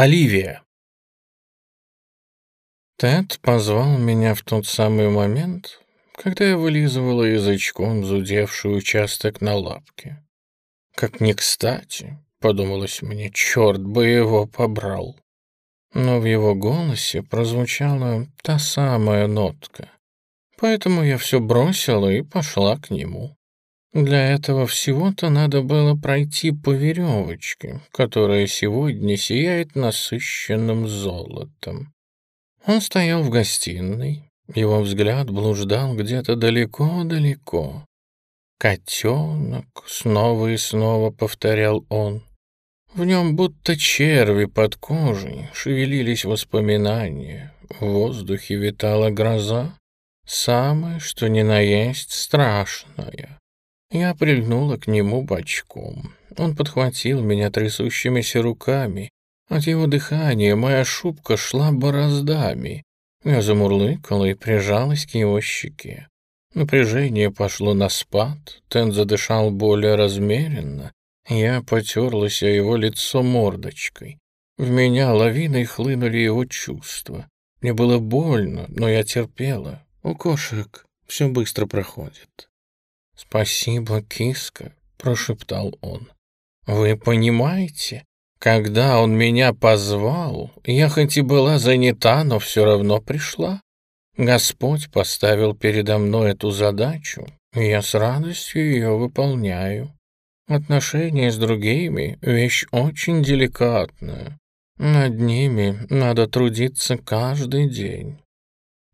Оливия. Тед позвал меня в тот самый момент, когда я вылизывала язычком зудевший участок на лапке. Как не кстати, подумалось мне, черт бы его побрал. Но в его голосе прозвучала та самая нотка. Поэтому я все бросила и пошла к нему. Для этого всего-то надо было пройти по веревочке, которая сегодня сияет насыщенным золотом. Он стоял в гостиной, его взгляд блуждал где-то далеко-далеко. «Котенок», — снова и снова повторял он. В нем будто черви под кожей шевелились воспоминания, в воздухе витала гроза, самое, что ни на есть, страшное. Я прильнула к нему бочком. Он подхватил меня трясущимися руками. От его дыхания моя шубка шла бороздами. Я замурлыкала и прижалась к его щеке. Напряжение пошло на спад, Тен задышал более размеренно. Я потерлась о его лицо мордочкой. В меня лавиной хлынули его чувства. Мне было больно, но я терпела. У кошек все быстро проходит. «Спасибо, киска», — прошептал он. «Вы понимаете, когда он меня позвал, я хоть и была занята, но все равно пришла. Господь поставил передо мной эту задачу, и я с радостью ее выполняю. Отношения с другими — вещь очень деликатная. Над ними надо трудиться каждый день.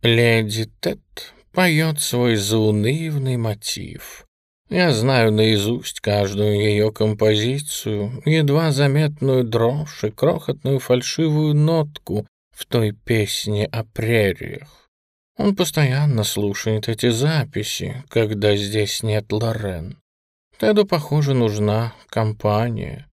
Леди Тет поет свой заунывный мотив. Я знаю наизусть каждую ее композицию, едва заметную дрожь и крохотную фальшивую нотку в той песне о прериях. Он постоянно слушает эти записи, когда здесь нет Лорен. Теду, похоже, нужна компания.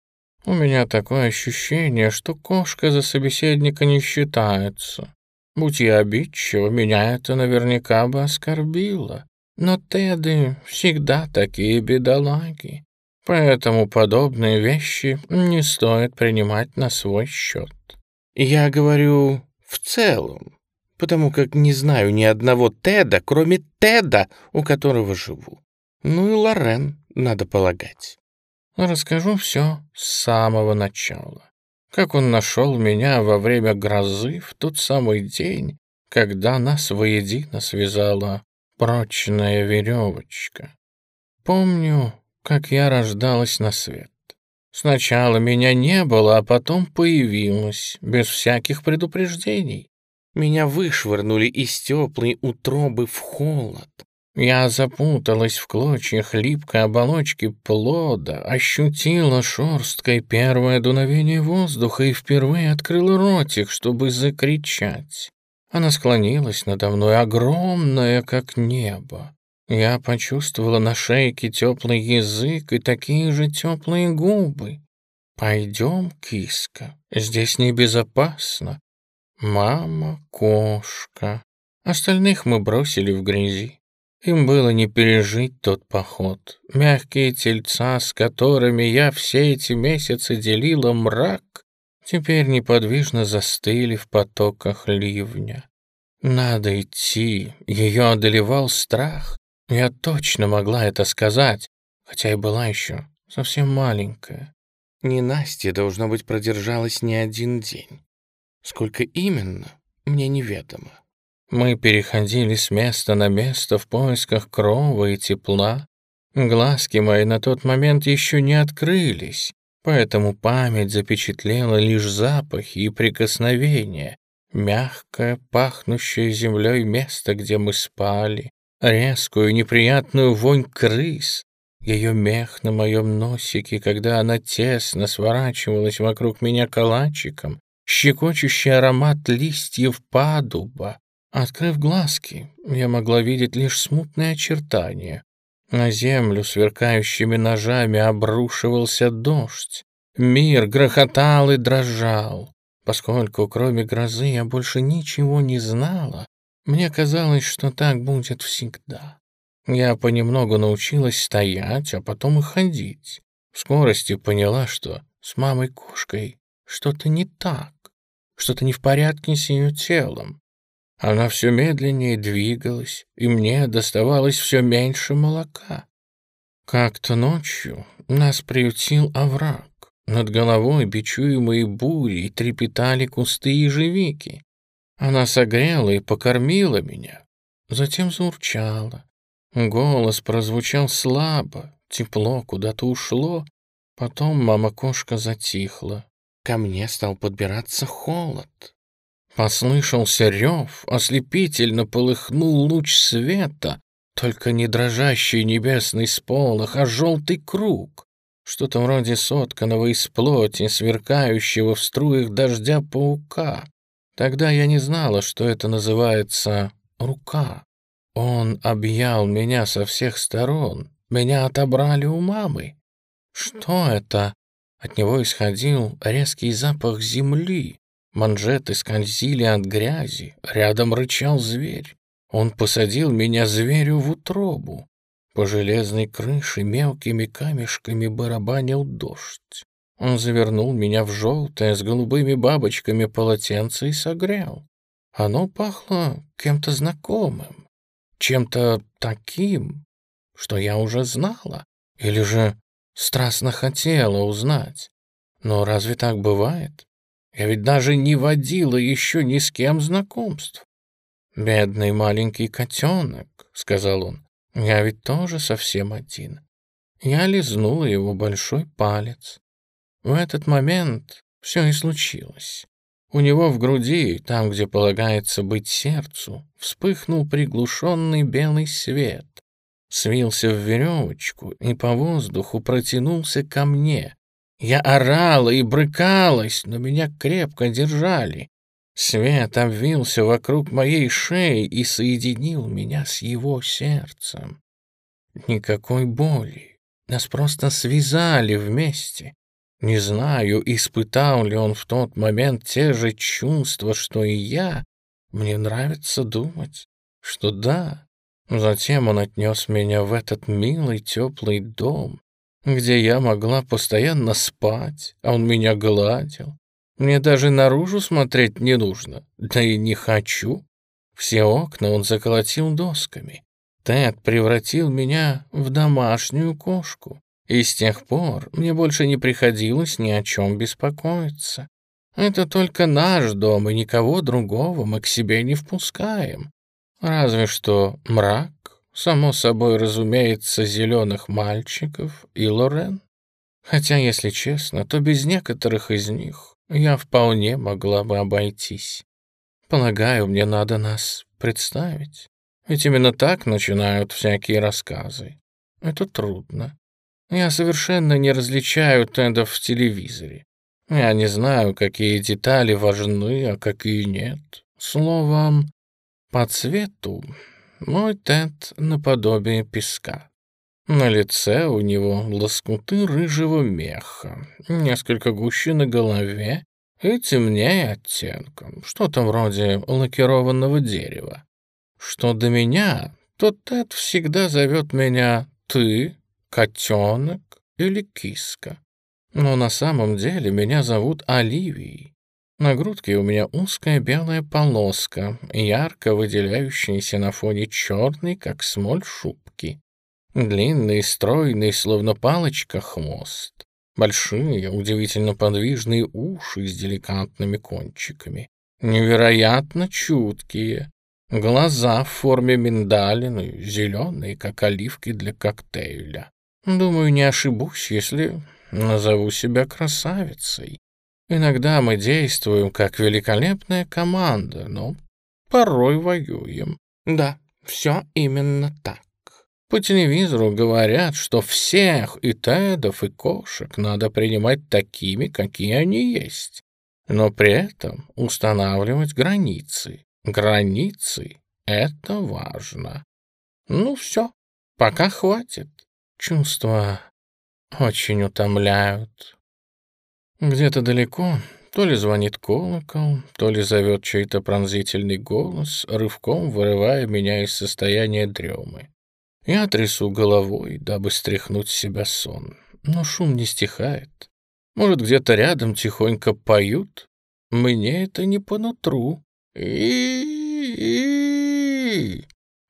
У меня такое ощущение, что кошка за собеседника не считается. Будь я обидчива, меня это наверняка бы оскорбило. Но Теды всегда такие бедолаги. Поэтому подобные вещи не стоит принимать на свой счет. Я говорю в целом, потому как не знаю ни одного Теда, кроме Теда, у которого живу. Ну и Лорен, надо полагать. Расскажу все с самого начала как он нашел меня во время грозы в тот самый день, когда нас воедино связала прочная веревочка. Помню, как я рождалась на свет. Сначала меня не было, а потом появилась, без всяких предупреждений. Меня вышвырнули из теплой утробы в холод, я запуталась в клочьях липкой оболочки плода, ощутила шерсткой первое дуновение воздуха и впервые открыла ротик, чтобы закричать. Она склонилась надо мной, огромная, как небо. Я почувствовала на шейке теплый язык и такие же теплые губы. «Пойдем, киска, здесь небезопасно». «Мама, кошка». Остальных мы бросили в грязи. Им было не пережить тот поход. Мягкие тельца, с которыми я все эти месяцы делила мрак, теперь неподвижно застыли в потоках ливня. Надо идти, ее одолевал страх. Я точно могла это сказать, хотя и была еще совсем маленькая. Не Настя, должно быть, продержалась не один день. Сколько именно, мне неведомо. Мы переходили с места на место в поисках крова и тепла. Глазки мои на тот момент еще не открылись, поэтому память запечатлела лишь запахи и прикосновения, мягкое, пахнущее землей место, где мы спали, резкую неприятную вонь крыс, ее мех на моем носике, когда она тесно сворачивалась вокруг меня калачиком, щекочущий аромат листьев падуба, Открыв глазки, я могла видеть лишь смутные очертания. На землю сверкающими ножами обрушивался дождь. Мир грохотал и дрожал. Поскольку кроме грозы я больше ничего не знала, мне казалось, что так будет всегда. Я понемногу научилась стоять, а потом и ходить. В скорости поняла, что с мамой-кошкой что-то не так. что-то не в порядке с ее телом. Она все медленнее двигалась, и мне доставалось все меньше молока. Как-то ночью нас приютил овраг. Над головой, бичуемые бурей, трепетали кусты ежевики. Она согрела и покормила меня, затем заурчала. Голос прозвучал слабо, тепло куда-то ушло, потом мама-кошка затихла. Ко мне стал подбираться холод. Послышался рев, ослепительно полыхнул луч света, только не дрожащий небесный сполох, а желтый круг, что-то вроде сотканного из плоти, сверкающего в струях дождя паука. Тогда я не знала, что это называется рука. Он объял меня со всех сторон, меня отобрали у мамы. Что это? От него исходил резкий запах земли, Манжеты скользили от грязи, рядом рычал зверь. Он посадил меня зверю в утробу. По железной крыше мелкими камешками барабанил дождь. Он завернул меня в желтое с голубыми бабочками полотенце и согрел. Оно пахло кем-то знакомым, чем-то таким, что я уже знала, или же страстно хотела узнать. Но разве так бывает? Я ведь даже не водила еще ни с кем знакомств. «Бедный маленький котенок», — сказал он, — «я ведь тоже совсем один». Я лизнула его большой палец. В этот момент все и случилось. У него в груди, там, где полагается быть сердцу, вспыхнул приглушенный белый свет, свился в веревочку и по воздуху протянулся ко мне, я орала и брыкалась, но меня крепко держали. Свет обвился вокруг моей шеи и соединил меня с его сердцем. Никакой боли. Нас просто связали вместе. Не знаю, испытал ли он в тот момент те же чувства, что и я. Мне нравится думать, что да. Затем он отнес меня в этот милый теплый дом, где я могла постоянно спать, а он меня гладил. Мне даже наружу смотреть не нужно, да и не хочу. Все окна он заколотил досками. Тед превратил меня в домашнюю кошку, и с тех пор мне больше не приходилось ни о чем беспокоиться. Это только наш дом, и никого другого мы к себе не впускаем. Разве что мрак Само собой, разумеется, зеленых мальчиков и Лорен. Хотя, если честно, то без некоторых из них я вполне могла бы обойтись. Полагаю, мне надо нас представить. Ведь именно так начинают всякие рассказы. Это трудно. Я совершенно не различаю тендов в телевизоре. Я не знаю, какие детали важны, а какие нет. Словом, по цвету мой Тед наподобие песка. На лице у него лоскуты рыжего меха, несколько гуще на голове и темнее оттенком, что-то вроде лакированного дерева. Что до меня, то Тед всегда зовет меня «ты», «котенок» или «киска». Но на самом деле меня зовут Оливией, на грудке у меня узкая белая полоска, ярко выделяющаяся на фоне черной, как смоль, шубки. Длинный, стройный, словно палочка, хвост. Большие, удивительно подвижные уши с деликатными кончиками. Невероятно чуткие. Глаза в форме миндалины, зеленые, как оливки для коктейля. Думаю, не ошибусь, если назову себя красавицей. Иногда мы действуем как великолепная команда, но порой воюем. Да, все именно так. По телевизору говорят, что всех и тедов, и кошек надо принимать такими, какие они есть. Но при этом устанавливать границы. Границы — это важно. Ну все, пока хватит. Чувства очень утомляют. Где-то далеко то ли звонит колокол, то ли зовет чей-то пронзительный голос, рывком вырывая меня из состояния дремы. Я трясу головой, дабы стряхнуть с себя сон, но шум не стихает. Может, где-то рядом тихонько поют? Мне это не по нутру. И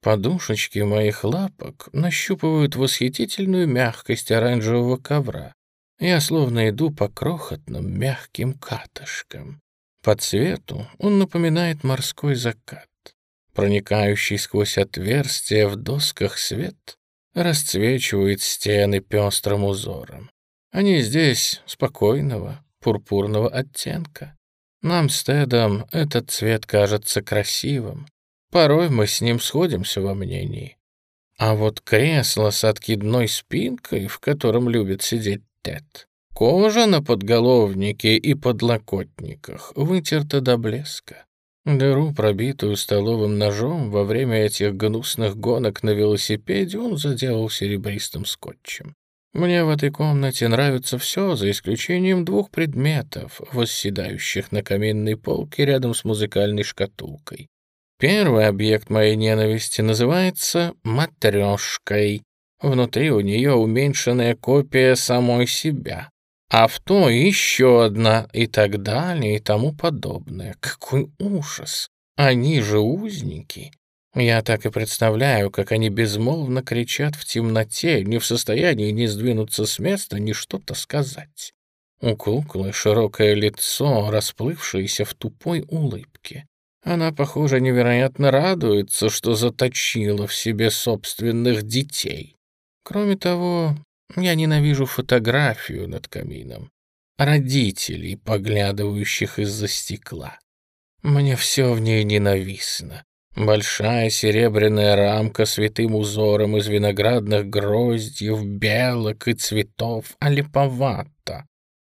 Подушечки моих лапок нащупывают восхитительную мягкость оранжевого ковра. Я словно иду по крохотным мягким катышкам. По цвету он напоминает морской закат. Проникающий сквозь отверстия в досках свет расцвечивает стены пестрым узором. Они здесь спокойного, пурпурного оттенка. Нам с Тедом этот цвет кажется красивым. Порой мы с ним сходимся во мнении. А вот кресло с откидной спинкой, в котором любит сидеть Тед, кожа на подголовнике и подлокотниках вытерта до блеска. Дыру, пробитую столовым ножом, во время этих гнусных гонок на велосипеде он заделал серебристым скотчем. Мне в этой комнате нравится все, за исключением двух предметов, восседающих на каминной полке рядом с музыкальной шкатулкой. Первый объект моей ненависти называется «матрешкой». Внутри у нее уменьшенная копия самой себя, а в то еще одна и так далее и тому подобное. Какой ужас! Они же узники. Я так и представляю, как они безмолвно кричат в темноте, не в состоянии ни сдвинуться с места, ни что-то сказать. У куклы широкое лицо, расплывшееся в тупой улыбке. Она, похоже, невероятно радуется, что заточила в себе собственных детей. Кроме того, я ненавижу фотографию над камином, родителей, поглядывающих из-за стекла. Мне все в ней ненавистно. Большая серебряная рамка с витым узором из виноградных гроздьев, белок и цветов, а липовато.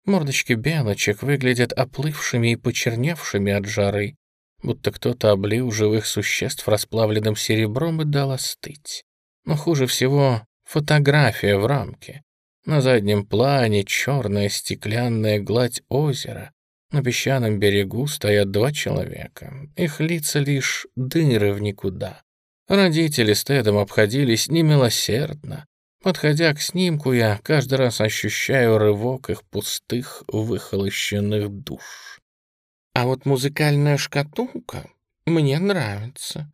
Мордочки белочек выглядят оплывшими и почерневшими от жары, будто кто-то облил живых существ расплавленным серебром и дал остыть. Но хуже всего фотография в рамке. На заднем плане черная стеклянная гладь озера, на песчаном берегу стоят два человека. Их лица лишь дыры в никуда. Родители с Тедом обходились немилосердно. Подходя к снимку, я каждый раз ощущаю рывок их пустых, выхолощенных душ. А вот музыкальная шкатулка мне нравится.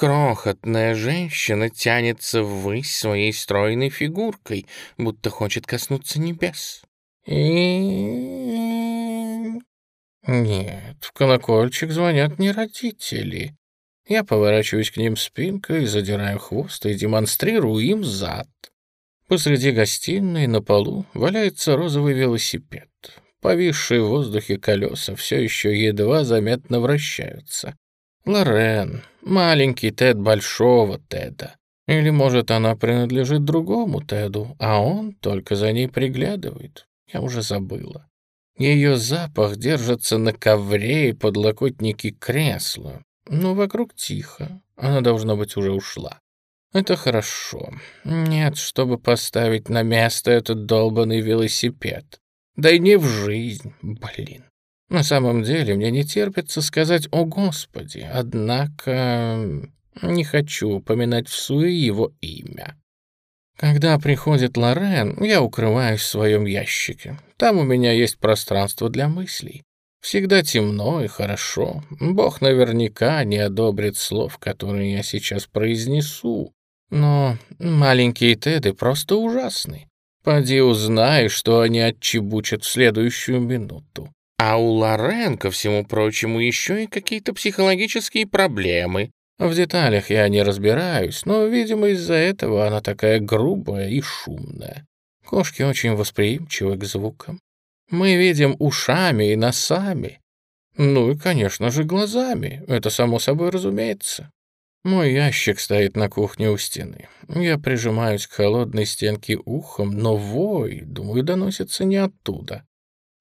Крохотная женщина тянется ввысь своей стройной фигуркой, будто хочет коснуться небес. И нет, в колокольчик звонят не родители. Я поворачиваюсь к ним спинкой, задираю хвост и демонстрирую им зад. Посреди гостиной на полу валяется розовый велосипед. Повисшие в воздухе колеса все еще едва заметно вращаются. Лорен, маленький Тед большого Теда. Или, может, она принадлежит другому Теду, а он только за ней приглядывает. Я уже забыла. Ее запах держится на ковре и подлокотнике кресла, но вокруг тихо, она, должно быть, уже ушла. Это хорошо. Нет, чтобы поставить на место этот долбанный велосипед. Да и не в жизнь, блин. На самом деле мне не терпится сказать «О Господи», однако не хочу упоминать в суе его имя. Когда приходит Лорен, я укрываюсь в своем ящике. Там у меня есть пространство для мыслей. Всегда темно и хорошо. Бог наверняка не одобрит слов, которые я сейчас произнесу. Но маленькие Теды просто ужасны. Поди узнай, что они отчебучат в следующую минуту. А у Лорен, ко всему прочему, еще и какие-то психологические проблемы. В деталях я не разбираюсь, но, видимо, из-за этого она такая грубая и шумная. Кошки очень восприимчивы к звукам. Мы видим ушами и носами. Ну и, конечно же, глазами. Это само собой разумеется. Мой ящик стоит на кухне у стены. Я прижимаюсь к холодной стенке ухом, но вой, думаю, доносится не оттуда.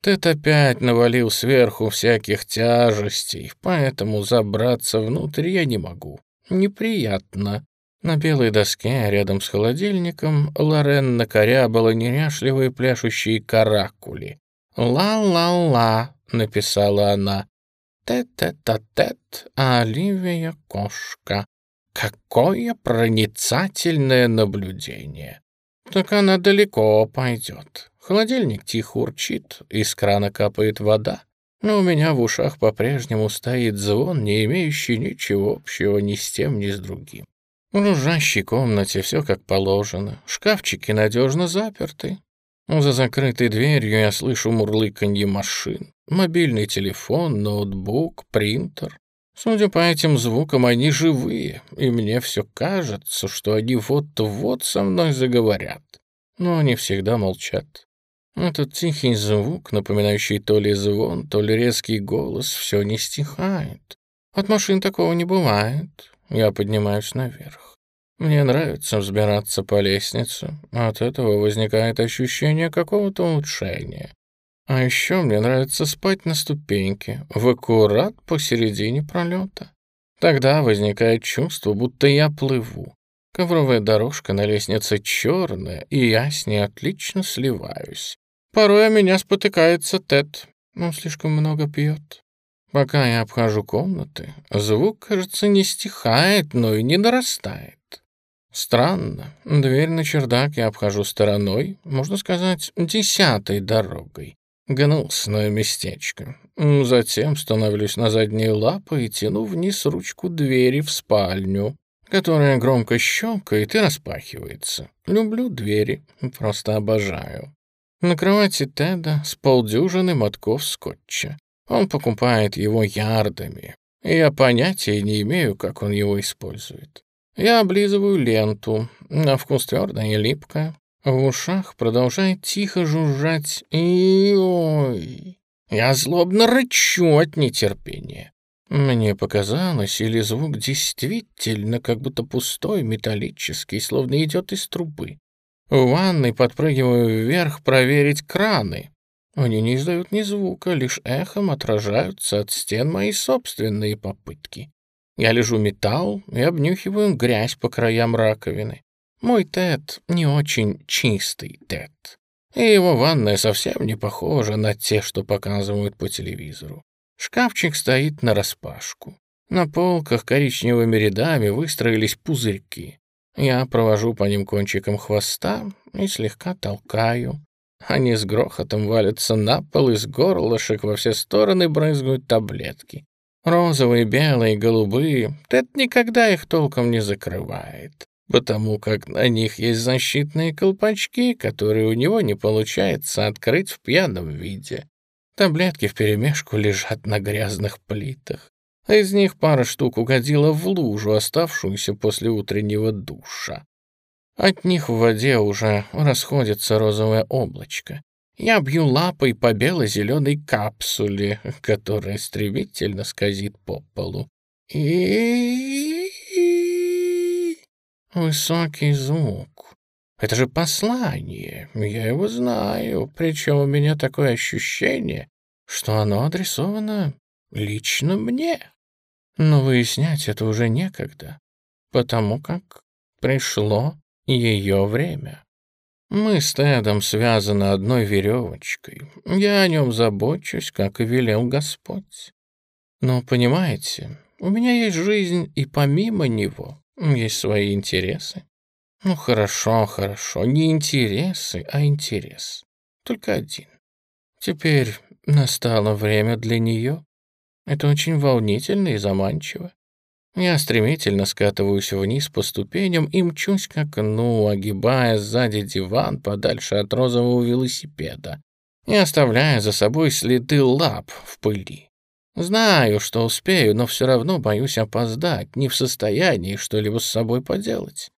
Тед опять навалил сверху всяких тяжестей, поэтому забраться внутрь я не могу. Неприятно. На белой доске рядом с холодильником Лорен накорябала неряшливые пляшущие каракули. «Ла-ла-ла», — написала она. «Тет-тет-тет, а Оливия — кошка. Какое проницательное наблюдение!» «Так она далеко пойдет. Холодильник тихо урчит, из крана капает вода. Но у меня в ушах по-прежнему стоит звон, не имеющий ничего общего ни с тем, ни с другим. В жужжащей комнате все как положено, шкафчики надежно заперты. За закрытой дверью я слышу мурлыканье машин. Мобильный телефон, ноутбук, принтер. Судя по этим звукам, они живые, и мне все кажется, что они вот-вот со мной заговорят. Но они всегда молчат. Этот тихий звук, напоминающий то ли звон, то ли резкий голос, все не стихает. От машин такого не бывает. Я поднимаюсь наверх. Мне нравится взбираться по лестнице. От этого возникает ощущение какого-то улучшения. А еще мне нравится спать на ступеньке, в аккурат посередине пролета. Тогда возникает чувство, будто я плыву. Ковровая дорожка на лестнице черная, и я с ней отлично сливаюсь. Порой о меня спотыкается Тед. Он слишком много пьет. Пока я обхожу комнаты, звук, кажется, не стихает, но и не нарастает. Странно. Дверь на чердак я обхожу стороной, можно сказать, десятой дорогой. Гнусное местечко. Затем становлюсь на задние лапы и тяну вниз ручку двери в спальню, которая громко щелкает и распахивается. Люблю двери, просто обожаю. На кровати Теда с полдюжины мотков скотча. Он покупает его ярдами, и я понятия не имею, как он его использует. Я облизываю ленту, на вкус твердая и липкая. В ушах продолжает тихо жужжать и ой. Я злобно рычу от нетерпения. Мне показалось, или звук действительно как будто пустой, металлический, словно идет из трубы. В ванной подпрыгиваю вверх проверить краны. Они не издают ни звука, лишь эхом отражаются от стен мои собственные попытки. Я лежу металл и обнюхиваю грязь по краям раковины. Мой Тед не очень чистый Тед. И его ванная совсем не похожа на те, что показывают по телевизору. Шкафчик стоит нараспашку. На полках коричневыми рядами выстроились пузырьки. Я провожу по ним кончиком хвоста и слегка толкаю. Они с грохотом валятся на пол, из горлышек во все стороны брызгают таблетки. Розовые, белые, голубые. Тед никогда их толком не закрывает, потому как на них есть защитные колпачки, которые у него не получается открыть в пьяном виде. Таблетки вперемешку лежат на грязных плитах. Из них пара штук угодила в лужу, оставшуюся после утреннего душа. От них в воде уже расходится розовое облачко. Я бью лапой по бело-зеленой капсуле, которая стремительно скользит по полу. И высокий звук. Это же послание. Я его знаю. Причем у меня такое ощущение, что оно адресовано лично мне. Но выяснять это уже некогда, потому как пришло ее время. Мы с Тедом связаны одной веревочкой. Я о нем забочусь, как и велел Господь. Но, понимаете, у меня есть жизнь, и помимо него есть свои интересы. Ну, хорошо, хорошо, не интересы, а интерес. Только один. Теперь настало время для нее. Это очень волнительно и заманчиво. Я стремительно скатываюсь вниз по ступеням и мчусь к окну, огибая сзади диван подальше от розового велосипеда и оставляя за собой следы лап в пыли. Знаю, что успею, но все равно боюсь опоздать, не в состоянии что-либо с собой поделать.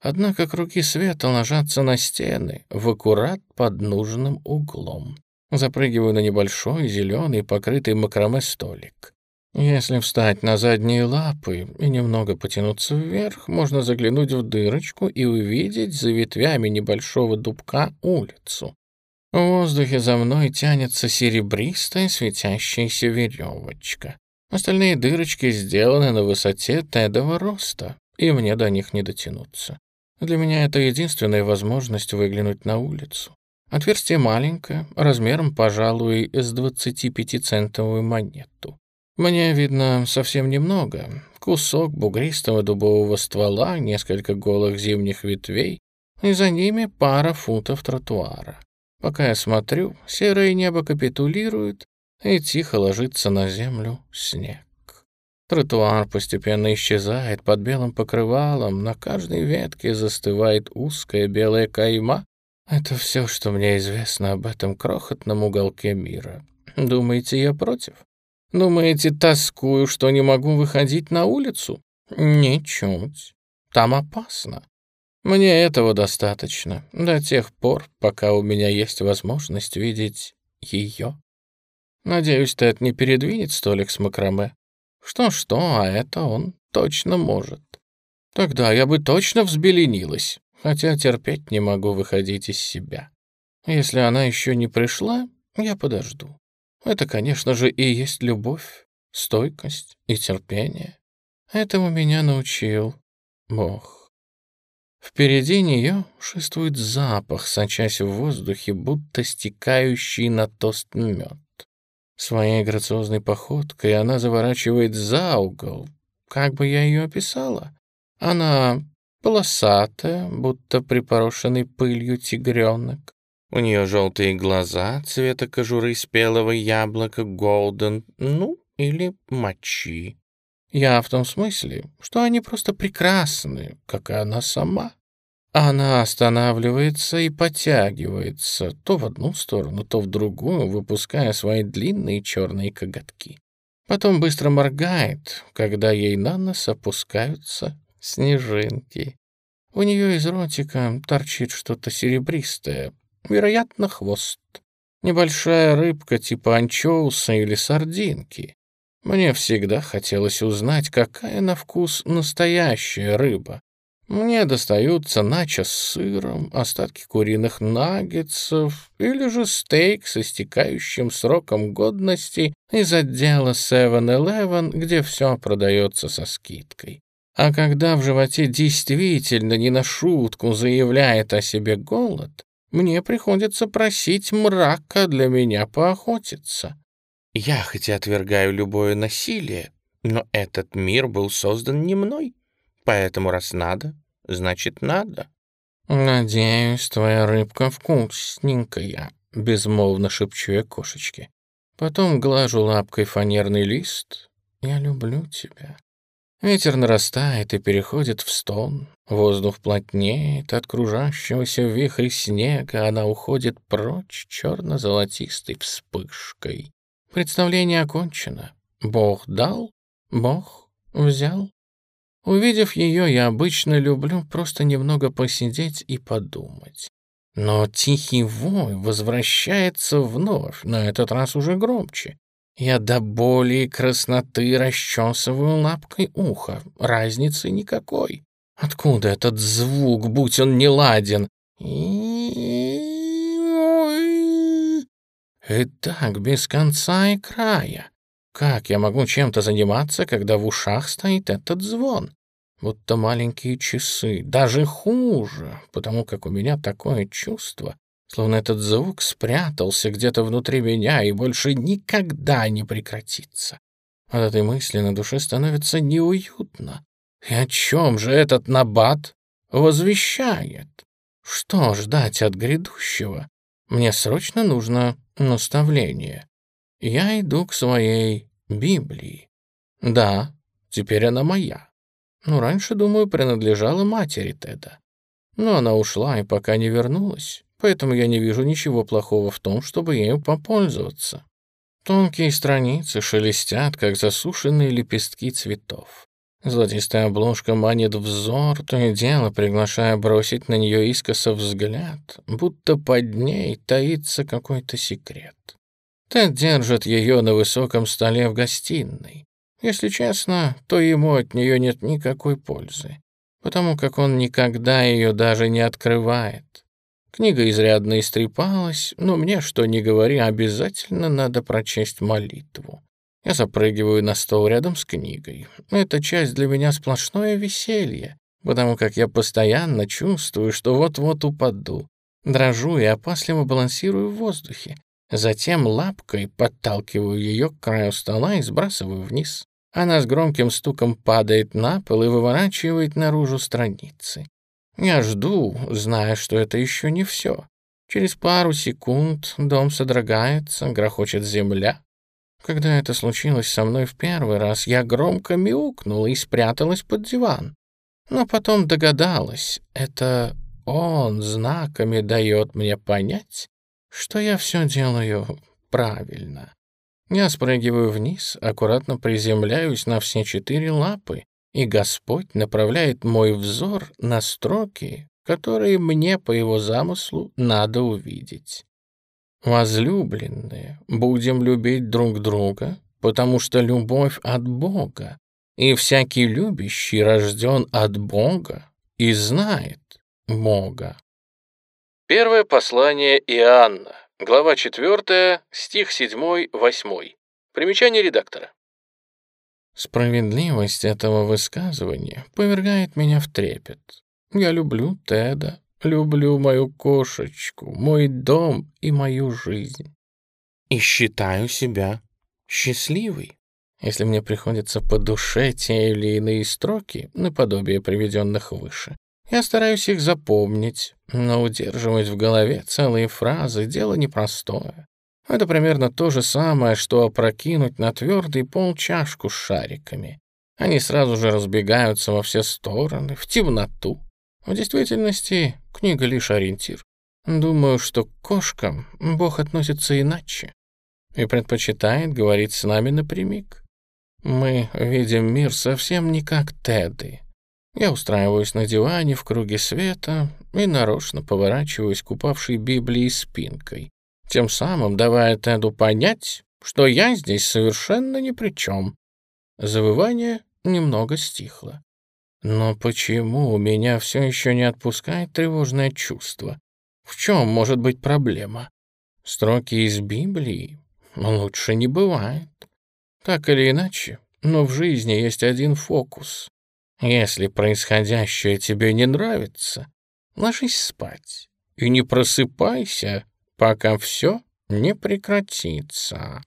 Однако круги света ложатся на стены в аккурат под нужным углом. Запрыгиваю на небольшой, зеленый, покрытый макраме столик. Если встать на задние лапы и немного потянуться вверх, можно заглянуть в дырочку и увидеть за ветвями небольшого дубка улицу. В воздухе за мной тянется серебристая светящаяся веревочка. Остальные дырочки сделаны на высоте тедового роста, и мне до них не дотянуться. Для меня это единственная возможность выглянуть на улицу. Отверстие маленькое, размером, пожалуй, с 25-центовую монету. Мне видно совсем немного. Кусок бугристого дубового ствола, несколько голых зимних ветвей, и за ними пара футов тротуара. Пока я смотрю, серое небо капитулирует, и тихо ложится на землю снег. Тротуар постепенно исчезает под белым покрывалом, на каждой ветке застывает узкая белая кайма. Это все, что мне известно об этом крохотном уголке мира. Думаете, я против? Думаете, тоскую, что не могу выходить на улицу? Ничуть. Там опасно. Мне этого достаточно до тех пор, пока у меня есть возможность видеть ее. Надеюсь, Тед не передвинет столик с макраме. Что-что, а это он точно может. Тогда я бы точно взбеленилась, хотя терпеть не могу выходить из себя. Если она еще не пришла, я подожду. Это, конечно же, и есть любовь, стойкость и терпение. Этому меня научил Бог. Впереди нее шествует запах, сочась в воздухе, будто стекающий на тост мед. Своей грациозной походкой она заворачивает за угол. Как бы я ее описала? Она полосатая, будто припорошенный пылью тигренок. У нее желтые глаза цвета кожуры спелого яблока голден, ну, или мочи. Я в том смысле, что они просто прекрасны, как и она сама. Она останавливается и подтягивается то в одну сторону, то в другую, выпуская свои длинные черные коготки. Потом быстро моргает, когда ей на нос опускаются снежинки. У нее из ротика торчит что-то серебристое, вероятно, хвост. Небольшая рыбка типа анчоуса или сардинки. Мне всегда хотелось узнать, какая на вкус настоящая рыба, мне достаются начо с сыром, остатки куриных наггетсов или же стейк с истекающим сроком годности из отдела 7-Eleven, где все продается со скидкой. А когда в животе действительно не на шутку заявляет о себе голод, мне приходится просить мрака для меня поохотиться. Я хоть и отвергаю любое насилие, но этот мир был создан не мной, поэтому раз надо, значит, надо. «Надеюсь, твоя рыбка вкусненькая», — безмолвно шепчу я кошечке. Потом глажу лапкой фанерный лист. «Я люблю тебя». Ветер нарастает и переходит в стон. Воздух плотнеет, от кружащегося в снега она уходит прочь черно-золотистой вспышкой. Представление окончено. Бог дал, Бог взял. Увидев ее, я обычно люблю просто немного посидеть и подумать. Но тихий вой возвращается вновь, на этот раз уже громче. Я до боли и красноты расчесываю лапкой ухо. Разницы никакой. Откуда этот звук, будь он не ладен? И так без конца и края. Как я могу чем-то заниматься, когда в ушах стоит этот звон? Будто маленькие часы, даже хуже, потому как у меня такое чувство, словно этот звук спрятался где-то внутри меня и больше никогда не прекратится. От этой мысли на душе становится неуютно. И о чем же этот набат возвещает? Что ждать от грядущего? Мне срочно нужно наставление. Я иду к своей Библии. Да, теперь она моя. Но раньше, думаю, принадлежала матери Теда. Но она ушла и пока не вернулась, поэтому я не вижу ничего плохого в том, чтобы ею попользоваться. Тонкие страницы шелестят, как засушенные лепестки цветов. Золотистая обложка манит взор, то и дело приглашая бросить на нее искоса взгляд, будто под ней таится какой-то секрет. Тед держит ее на высоком столе в гостиной. Если честно, то ему от нее нет никакой пользы, потому как он никогда ее даже не открывает. Книга изрядно истрепалась, но мне, что ни говори, обязательно надо прочесть молитву. Я запрыгиваю на стол рядом с книгой. Эта часть для меня сплошное веселье, потому как я постоянно чувствую, что вот-вот упаду. Дрожу и опасливо балансирую в воздухе, Затем лапкой подталкиваю ее к краю стола и сбрасываю вниз. Она с громким стуком падает на пол и выворачивает наружу страницы. Я жду, зная, что это еще не все. Через пару секунд дом содрогается, грохочет земля. Когда это случилось со мной в первый раз, я громко мяукнула и спряталась под диван. Но потом догадалась, это он знаками дает мне понять, что я все делаю правильно. Я спрыгиваю вниз, аккуратно приземляюсь на все четыре лапы, и Господь направляет мой взор на строки, которые мне по его замыслу надо увидеть. Возлюбленные, будем любить друг друга, потому что любовь от Бога, и всякий любящий рожден от Бога и знает Бога. Первое послание Иоанна, глава 4, стих 7-8. Примечание редактора. Справедливость этого высказывания повергает меня в трепет. Я люблю Теда, люблю мою кошечку, мой дом и мою жизнь. И считаю себя счастливой. Если мне приходится по душе те или иные строки, наподобие приведенных выше, я стараюсь их запомнить, но удерживать в голове целые фразы — дело непростое. Это примерно то же самое, что опрокинуть на твердый пол чашку с шариками. Они сразу же разбегаются во все стороны, в темноту. В действительности книга лишь ориентир. Думаю, что к кошкам Бог относится иначе и предпочитает говорить с нами напрямик. Мы видим мир совсем не как Теды, я устраиваюсь на диване в круге света и нарочно поворачиваюсь к упавшей Библии спинкой, тем самым давая Теду понять, что я здесь совершенно ни при чем. Завывание немного стихло. Но почему меня все еще не отпускает тревожное чувство? В чем может быть проблема? Строки из Библии лучше не бывает. Так или иначе, но в жизни есть один фокус, если происходящее тебе не нравится, ложись спать и не просыпайся, пока все не прекратится.